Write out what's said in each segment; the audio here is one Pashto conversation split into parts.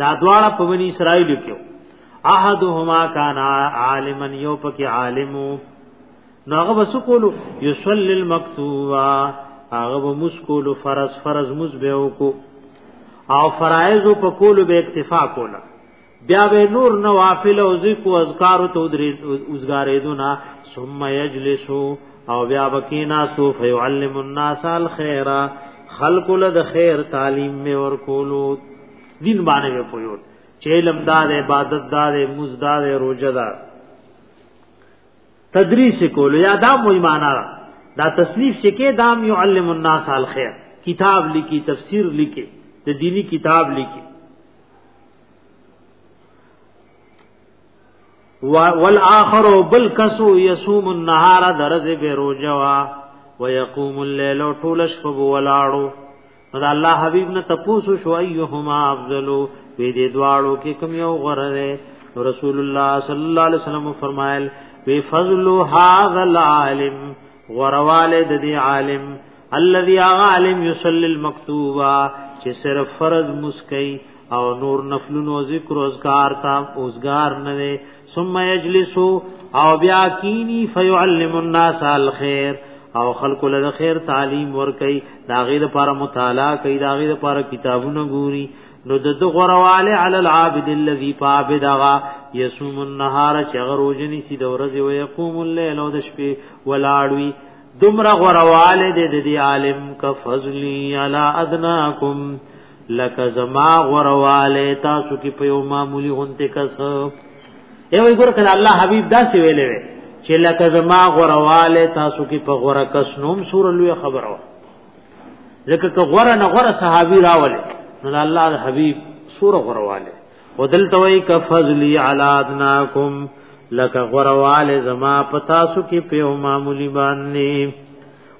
دا دواړه په بنی اسرائیل کې احدهما کان عالما یو پکې عالمو نو هغه وسکولو یصلی المکتوبا هغه به مسکولو فرض فرض مز به وکو او فرایض په کولو به اکتفا کولا بیا به نور نوافل او ذکر او اذکار ته اوزګارې دنا ثم یجلسو او بیا بکینا سو فیعلم الناس الخير خلق له خیر تعلیم می ور کولو دین باندې به پویول چې علم دا دی عبادت دا دی مز دا دی روزه دا تدریس کول یا دا مو ایمانا دا تصنیف چې کې دام یعلم الناس الخير کتاب لیکي تفسیر لیکي د دینی کتاب لیکي والآخر بل کسو یصوم النهار درز به روجوا ويقوم الليل طول شپه ولاړو نو دا الله حبيب نه تپوسو شو ايهما افضل وی دې دواړو کې کوم یو غره ده رسول الله صلی الله علیه وسلم فرمایل وی فضل هذا العالم غروال د دې عالم الذي عالم يصلي المكتوبه چې صرف فرض مسکی او نور نفلونو ذکر او اذکار تا اوزگار نه وي ثم يجلس او بیا کینی فيعلم الناس الخير او خلق له خیر تعلیم ور کوي دا غیر پر مطالعه کوي دا غیر پر کتابونه ګوري نو د غرواله علی العابد الذی فابدغا یصوم النهار چغروجنی سی د ورځې او یقوم الليل او د شپې ولاړوي دمر غرواله د دې عالم ک فضلی علی ادناکم لک زما غرواله تاسو کې په یو معمولی غونته کس ای وای ګور کله الله حبیب دا سی ویلې چې لک زما غرواله تاسو کې په غره کس نوم سور لوی خبره ځکه که غره نه غره صحابي راولې نو الله حبیب سور غرواله ودلته وای ک فضلی علی ادناکم لک غروال زما پتا سو کی په معمولی باندې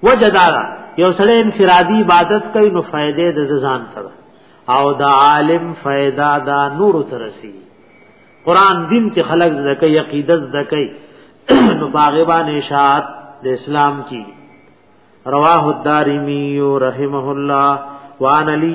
وجدارا یو سړی انفرادی عبادت کوي نو فائدې د ځان تر او دا عالم فائدہ دا نور ترسي قران دین کې خلق زکه یقیدت زکه نو باغبان اشاعت د اسلام کی رواه الدارمی رحمه الله وان علی